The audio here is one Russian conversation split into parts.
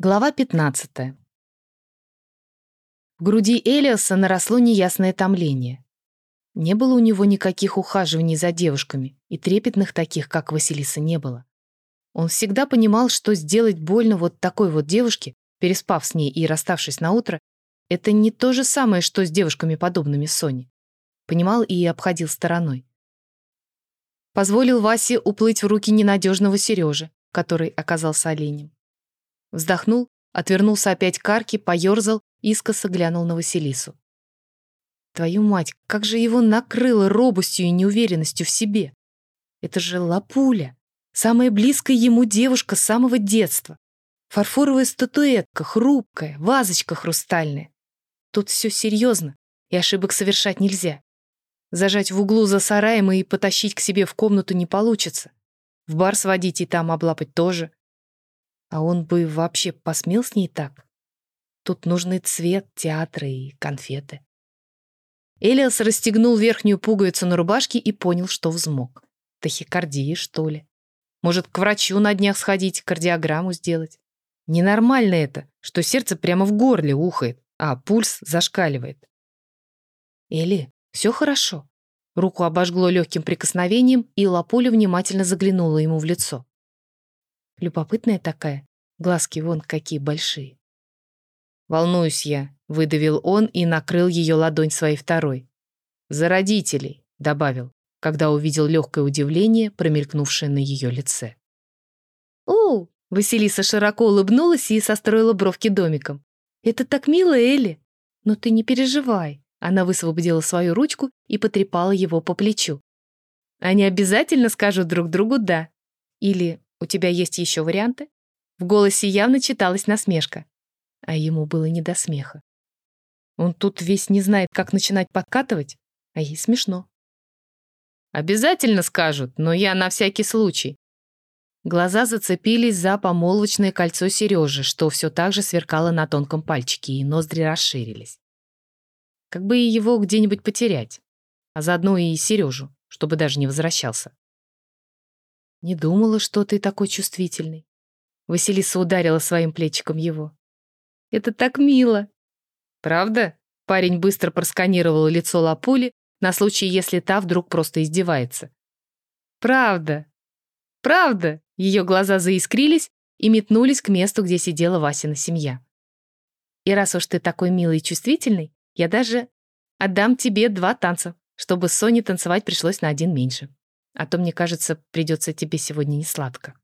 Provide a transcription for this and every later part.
Глава 15. В груди Элиаса наросло неясное томление. Не было у него никаких ухаживаний за девушками, и трепетных таких, как Василиса, не было. Он всегда понимал, что сделать больно вот такой вот девушке, переспав с ней и расставшись на утро, это не то же самое, что с девушками, подобными Соне. Понимал и обходил стороной. Позволил Васе уплыть в руки ненадежного Сережи, который оказался оленем. Вздохнул, отвернулся опять к арке, поерзал, искоса глянул на Василису. Твою мать, как же его накрыло робостью и неуверенностью в себе. Это же Лапуля, самая близкая ему девушка с самого детства. Фарфоровая статуэтка, хрупкая, вазочка хрустальная. Тут все серьезно, и ошибок совершать нельзя. Зажать в углу за сараем и потащить к себе в комнату не получится. В бар сводить и там облапать тоже. А он бы вообще посмел с ней так? Тут нужны цвет, театры и конфеты. Элиас расстегнул верхнюю пуговицу на рубашке и понял, что взмок. Тахикардия, что ли? Может, к врачу на днях сходить, кардиограмму сделать? Ненормально это, что сердце прямо в горле ухает, а пульс зашкаливает. Эли, все хорошо. Руку обожгло легким прикосновением, и Лапуля внимательно заглянула ему в лицо. Любопытная такая. Глазки вон какие большие. «Волнуюсь я», — выдавил он и накрыл ее ладонь своей второй. «За родителей», — добавил, когда увидел легкое удивление, промелькнувшее на ее лице. «О!» — Василиса широко улыбнулась и состроила бровки домиком. «Это так мило, Элли! Но ты не переживай!» Она высвободила свою ручку и потрепала его по плечу. «Они обязательно скажут друг другу «да». Или «У тебя есть еще варианты?» В голосе явно читалась насмешка. А ему было не до смеха. Он тут весь не знает, как начинать подкатывать, а ей смешно. «Обязательно скажут, но я на всякий случай». Глаза зацепились за помолвочное кольцо Сережи, что все так же сверкало на тонком пальчике, и ноздри расширились. Как бы и его где-нибудь потерять, а заодно и Сережу, чтобы даже не возвращался. «Не думала, что ты такой чувствительный». Василиса ударила своим плечиком его. «Это так мило!» «Правда?» Парень быстро просканировал лицо Лапули на случай, если та вдруг просто издевается. «Правда! Правда!» Ее глаза заискрились и метнулись к месту, где сидела Васина семья. «И раз уж ты такой милый и чувствительный, я даже отдам тебе два танца, чтобы с Соней танцевать пришлось на один меньше». А то, мне кажется, придется тебе сегодня не сладко.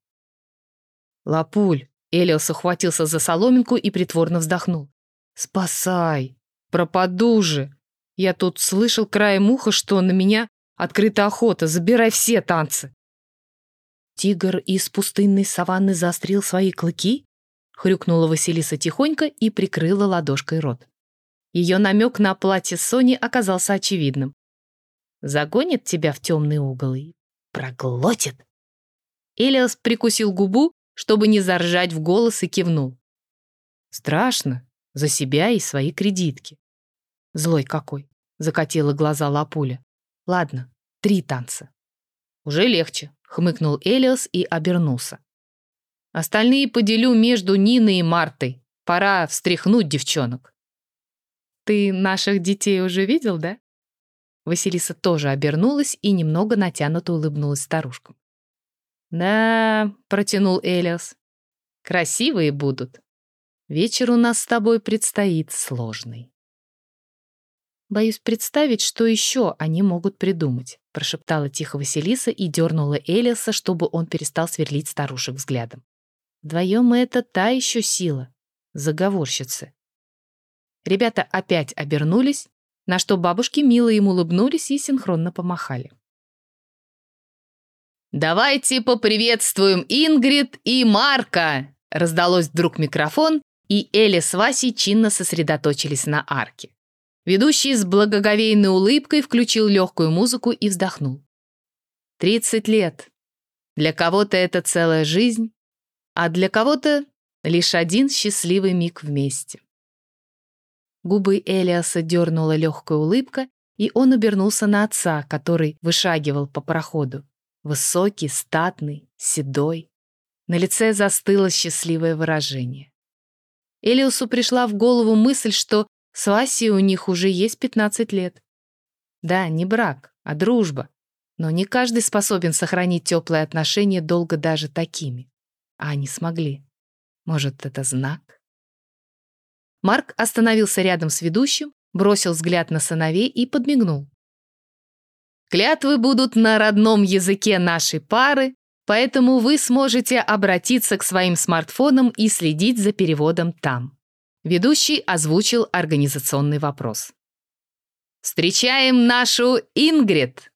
Лапуль. Элиос ухватился за соломинку и притворно вздохнул. «Спасай! Пропаду же! Я тут слышал краем уха, что на меня открыта охота. Забирай все танцы!» «Тигр из пустынной саванны заострил свои клыки?» Хрюкнула Василиса тихонько и прикрыла ладошкой рот. Ее намек на платье Сони оказался очевидным. «Загонит тебя в темный угол и проглотит. Элиас прикусил губу, чтобы не заржать в голос и кивнул. Страшно. За себя и свои кредитки. Злой какой. Закатила глаза Лапуля. Ладно, три танца. Уже легче, хмыкнул Элиас и обернулся. Остальные поделю между Ниной и Мартой. Пора встряхнуть девчонок. Ты наших детей уже видел, да? Василиса тоже обернулась и немного натянуто улыбнулась старушкам. «Да», — протянул Элиас, — «красивые будут. Вечер у нас с тобой предстоит сложный». «Боюсь представить, что еще они могут придумать», — прошептала тихо Василиса и дернула Элиаса, чтобы он перестал сверлить старушек взглядом. «Вдвоем это та еще сила. Заговорщицы». Ребята опять обернулись, на что бабушки мило им улыбнулись и синхронно помахали. «Давайте поприветствуем Ингрид и Марка!» Раздалось вдруг микрофон, и Эли с Васей чинно сосредоточились на арке. Ведущий с благоговейной улыбкой включил легкую музыку и вздохнул. «Тридцать лет. Для кого-то это целая жизнь, а для кого-то лишь один счастливый миг вместе. Губы Элиаса дернула легкая улыбка, и он обернулся на отца, который вышагивал по проходу. Высокий, статный, седой. На лице застыло счастливое выражение. Элиусу пришла в голову мысль, что с Васей у них уже есть 15 лет. Да, не брак, а дружба. Но не каждый способен сохранить теплые отношения долго даже такими. А они смогли. Может, это знак? Марк остановился рядом с ведущим, бросил взгляд на сыновей и подмигнул. Клятвы будут на родном языке нашей пары, поэтому вы сможете обратиться к своим смартфонам и следить за переводом там. Ведущий озвучил организационный вопрос. «Встречаем нашу Ингрид!»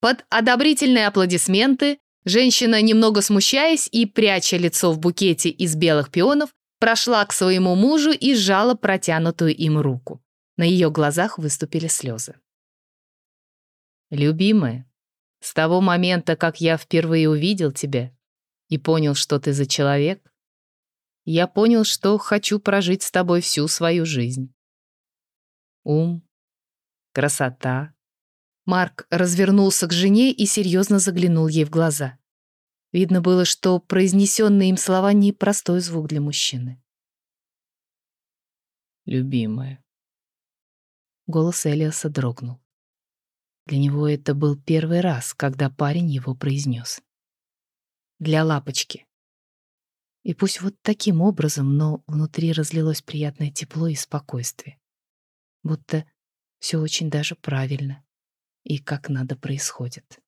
Под одобрительные аплодисменты женщина, немного смущаясь и пряча лицо в букете из белых пионов, прошла к своему мужу и сжала протянутую им руку. На ее глазах выступили слезы. «Любимая, с того момента, как я впервые увидел тебя и понял, что ты за человек, я понял, что хочу прожить с тобой всю свою жизнь. Ум, красота, Марк развернулся к жене и серьезно заглянул ей в глаза. Видно было, что произнесенные им слова не простой звук для мужчины. «Любимая». Голос Элиаса дрогнул. Для него это был первый раз, когда парень его произнес. Для лапочки. И пусть вот таким образом, но внутри разлилось приятное тепло и спокойствие. Будто все очень даже правильно и как надо происходит.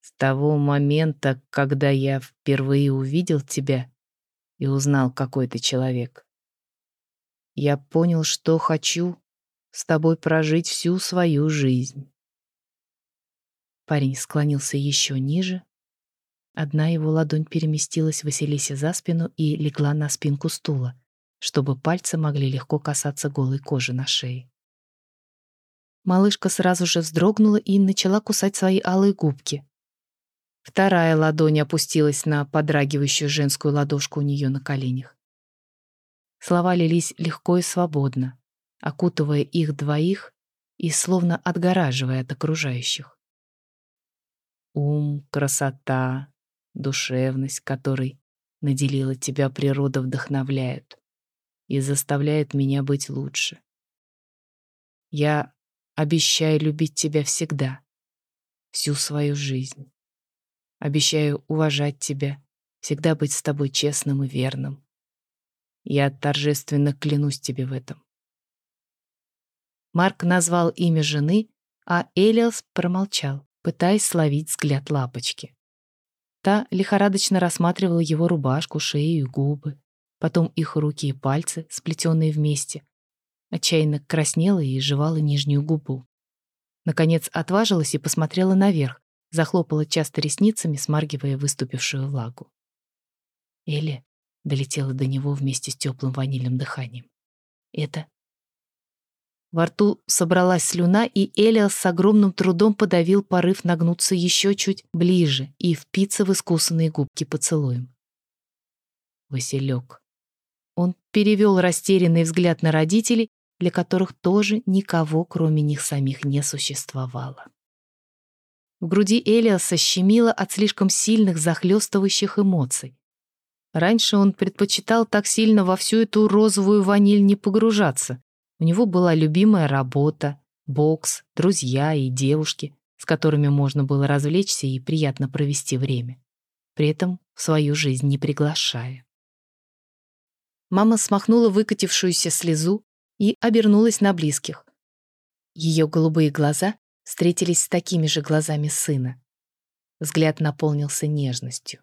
С того момента, когда я впервые увидел тебя и узнал, какой ты человек, я понял, что хочу с тобой прожить всю свою жизнь. Парень склонился еще ниже. Одна его ладонь переместилась Василисе за спину и легла на спинку стула, чтобы пальцы могли легко касаться голой кожи на шее. Малышка сразу же вздрогнула и начала кусать свои алые губки. Вторая ладонь опустилась на подрагивающую женскую ладошку у нее на коленях. Слова лились легко и свободно, окутывая их двоих и словно отгораживая от окружающих. Ум, красота, душевность, которой наделила тебя природа, вдохновляют и заставляют меня быть лучше. Я Обещаю любить тебя всегда, всю свою жизнь. Обещаю уважать тебя, всегда быть с тобой честным и верным. Я торжественно клянусь тебе в этом. Марк назвал имя жены, а Элиас промолчал, пытаясь словить взгляд лапочки. Та лихорадочно рассматривала его рубашку, шею и губы, потом их руки и пальцы, сплетенные вместе, Отчаянно краснела и жевала нижнюю губу. Наконец отважилась и посмотрела наверх, захлопала часто ресницами, смаргивая выступившую влагу. Элли долетела до него вместе с теплым ванильным дыханием. Это... Во рту собралась слюна, и Элиас с огромным трудом подавил порыв нагнуться еще чуть ближе и впиться в искусанные губки поцелуем. Василек. Он перевел растерянный взгляд на родителей для которых тоже никого, кроме них самих, не существовало. В груди Элиаса щемило от слишком сильных захлестывающих эмоций. Раньше он предпочитал так сильно во всю эту розовую ваниль не погружаться. У него была любимая работа, бокс, друзья и девушки, с которыми можно было развлечься и приятно провести время, при этом в свою жизнь не приглашая. Мама смахнула выкатившуюся слезу, и обернулась на близких. Ее голубые глаза встретились с такими же глазами сына. Взгляд наполнился нежностью.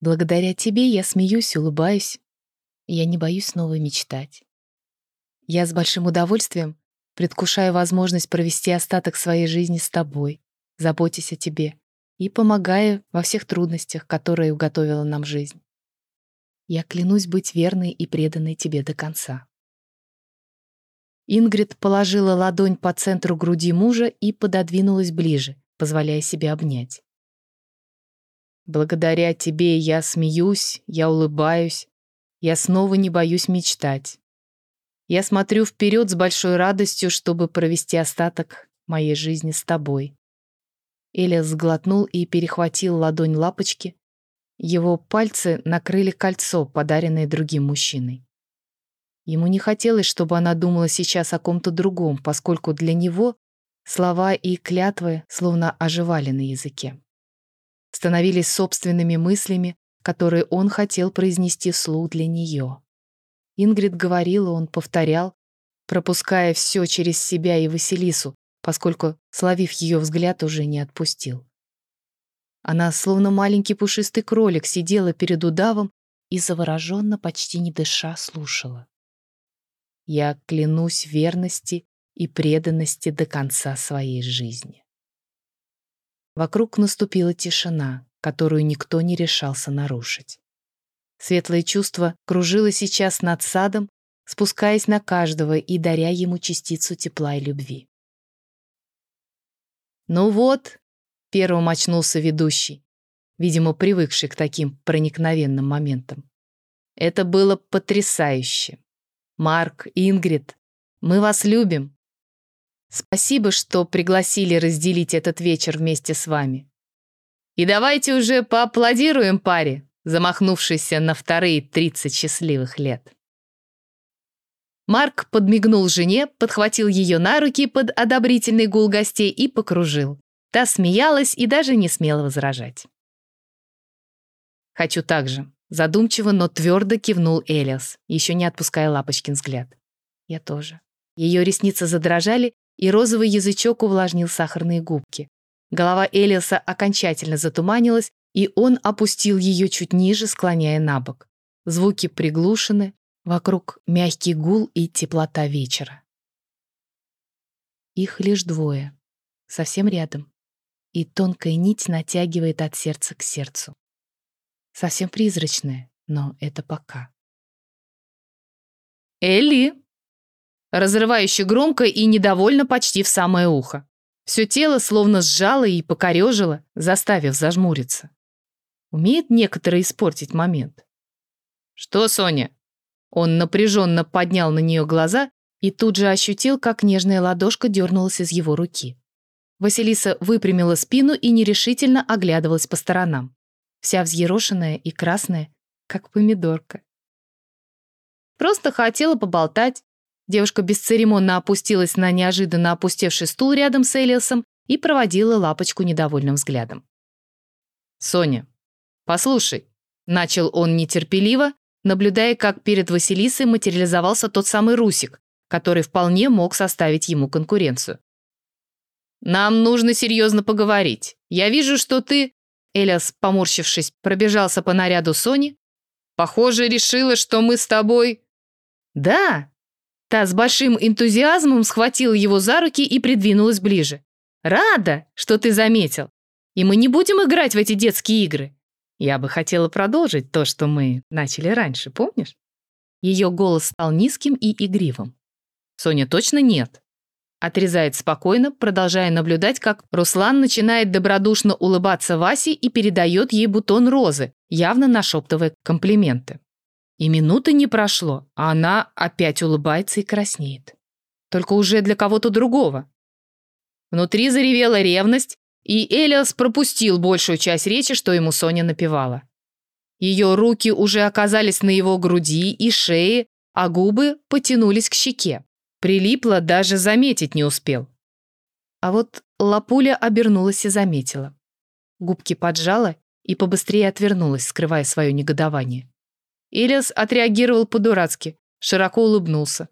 Благодаря тебе я смеюсь, улыбаюсь. Я не боюсь снова мечтать. Я с большим удовольствием предвкушаю возможность провести остаток своей жизни с тобой, заботясь о тебе и помогая во всех трудностях, которые уготовила нам жизнь. Я клянусь быть верной и преданной тебе до конца. Ингрид положила ладонь по центру груди мужа и пододвинулась ближе, позволяя себе обнять. «Благодаря тебе я смеюсь, я улыбаюсь, я снова не боюсь мечтать. Я смотрю вперед с большой радостью, чтобы провести остаток моей жизни с тобой». Элиас сглотнул и перехватил ладонь лапочки, Его пальцы накрыли кольцо, подаренное другим мужчиной. Ему не хотелось, чтобы она думала сейчас о ком-то другом, поскольку для него слова и клятвы словно оживали на языке. Становились собственными мыслями, которые он хотел произнести вслух для нее. Ингрид говорила, он повторял, пропуская все через себя и Василису, поскольку, словив ее взгляд, уже не отпустил. Она, словно маленький пушистый кролик, сидела перед удавом и завороженно, почти не дыша, слушала. «Я клянусь верности и преданности до конца своей жизни». Вокруг наступила тишина, которую никто не решался нарушить. Светлое чувство кружило сейчас над садом, спускаясь на каждого и даря ему частицу тепла и любви. «Ну вот», — первым очнулся ведущий, видимо, привыкший к таким проникновенным моментам. «Это было потрясающе. Марк, Ингрид, мы вас любим. Спасибо, что пригласили разделить этот вечер вместе с вами. И давайте уже поаплодируем паре, замахнувшейся на вторые 30 счастливых лет». Марк подмигнул жене, подхватил ее на руки под одобрительный гул гостей и покружил. Та смеялась и даже не смела возражать. «Хочу так же», — задумчиво, но твердо кивнул Элиас, еще не отпуская Лапочкин взгляд. «Я тоже». Ее ресницы задрожали, и розовый язычок увлажнил сахарные губки. Голова Элиаса окончательно затуманилась, и он опустил ее чуть ниже, склоняя на бок. Звуки приглушены, Вокруг мягкий гул и теплота вечера. Их лишь двое, совсем рядом, и тонкая нить натягивает от сердца к сердцу. Совсем призрачная, но это пока. «Элли!» Разрывающе громко и недовольно почти в самое ухо. Все тело словно сжало и покорежило, заставив зажмуриться. Умеет некоторые испортить момент. «Что, Соня?» Он напряженно поднял на нее глаза и тут же ощутил, как нежная ладошка дернулась из его руки. Василиса выпрямила спину и нерешительно оглядывалась по сторонам. Вся взъерошенная и красная, как помидорка. Просто хотела поболтать. Девушка бесцеремонно опустилась на неожиданно опустевший стул рядом с Элиасом и проводила лапочку недовольным взглядом. «Соня, послушай», — начал он нетерпеливо, наблюдая, как перед Василисой материализовался тот самый Русик, который вполне мог составить ему конкуренцию. «Нам нужно серьезно поговорить. Я вижу, что ты...» Элиас, поморщившись, пробежался по наряду Сони. «Похоже, решила, что мы с тобой...» «Да!» Та с большим энтузиазмом схватила его за руки и придвинулась ближе. «Рада, что ты заметил. И мы не будем играть в эти детские игры. Я бы хотела продолжить то, что мы начали раньше, помнишь? Ее голос стал низким и игривым. Соня точно нет. Отрезает спокойно, продолжая наблюдать, как Руслан начинает добродушно улыбаться Васе и передает ей бутон розы, явно нашептывая комплименты. И минуты не прошло, а она опять улыбается и краснеет. Только уже для кого-то другого. Внутри заревела ревность, и Элиас пропустил большую часть речи, что ему Соня напевала. Ее руки уже оказались на его груди и шее, а губы потянулись к щеке. Прилипло, даже заметить не успел. А вот Лапуля обернулась и заметила. Губки поджала и побыстрее отвернулась, скрывая свое негодование. Элиас отреагировал по-дурацки, широко улыбнулся.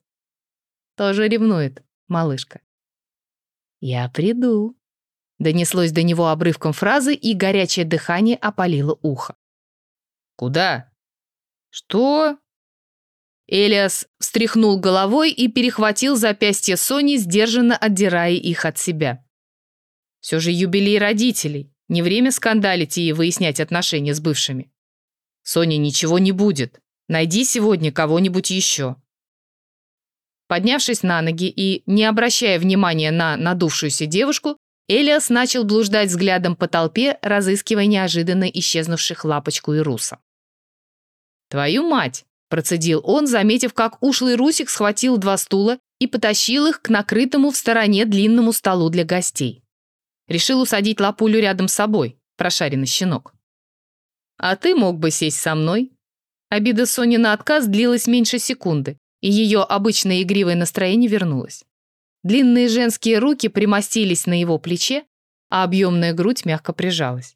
Тоже ревнует, малышка. «Я приду», Донеслось до него обрывком фразы, и горячее дыхание опалило ухо. «Куда?» «Что?» Элиас встряхнул головой и перехватил запястье Сони, сдержанно отдирая их от себя. Все же юбилей родителей. Не время скандалить и выяснять отношения с бывшими. Соня, ничего не будет. Найди сегодня кого-нибудь еще. Поднявшись на ноги и не обращая внимания на надувшуюся девушку, Элиас начал блуждать взглядом по толпе, разыскивая неожиданно исчезнувших Лапочку и Руса. «Твою мать!» – процедил он, заметив, как ушлый Русик схватил два стула и потащил их к накрытому в стороне длинному столу для гостей. Решил усадить Лапулю рядом с собой, прошаренный щенок. а ты мог бы сесть со мной». Обида Сони на отказ длилась меньше секунды, и ее обычное игривое настроение вернулось. Длинные женские руки примостились на его плече, а объемная грудь мягко прижалась.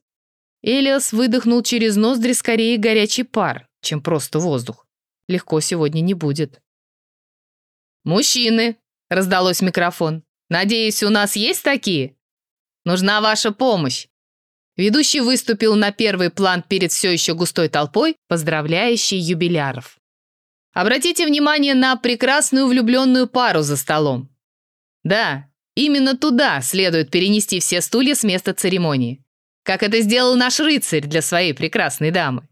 Элиас выдохнул через ноздри скорее горячий пар, чем просто воздух. Легко сегодня не будет. «Мужчины!» — раздалось микрофон. «Надеюсь, у нас есть такие? Нужна ваша помощь!» Ведущий выступил на первый план перед все еще густой толпой, поздравляющей юбиляров. Обратите внимание на прекрасную влюбленную пару за столом. Да, именно туда следует перенести все стулья с места церемонии, как это сделал наш рыцарь для своей прекрасной дамы.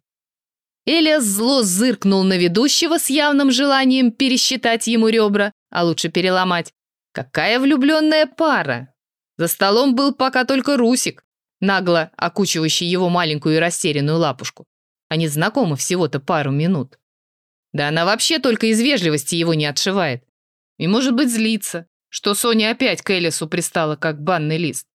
Элиас зло зыркнул на ведущего с явным желанием пересчитать ему ребра, а лучше переломать. Какая влюбленная пара! За столом был пока только Русик, нагло окучивающий его маленькую и растерянную лапушку. Они знакомы всего-то пару минут. Да она вообще только из вежливости его не отшивает. И, может быть, злится, что Соня опять к Элису пристала, как банный лист.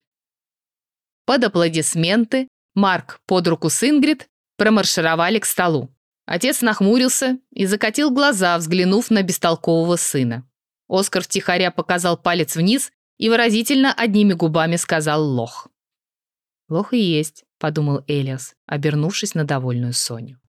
Под аплодисменты Марк под руку с Ингрид промаршировали к столу. Отец нахмурился и закатил глаза, взглянув на бестолкового сына. Оскар втихаря показал палец вниз и выразительно одними губами сказал «лох». «Лох и есть», — подумал Элиас, обернувшись на довольную Соню.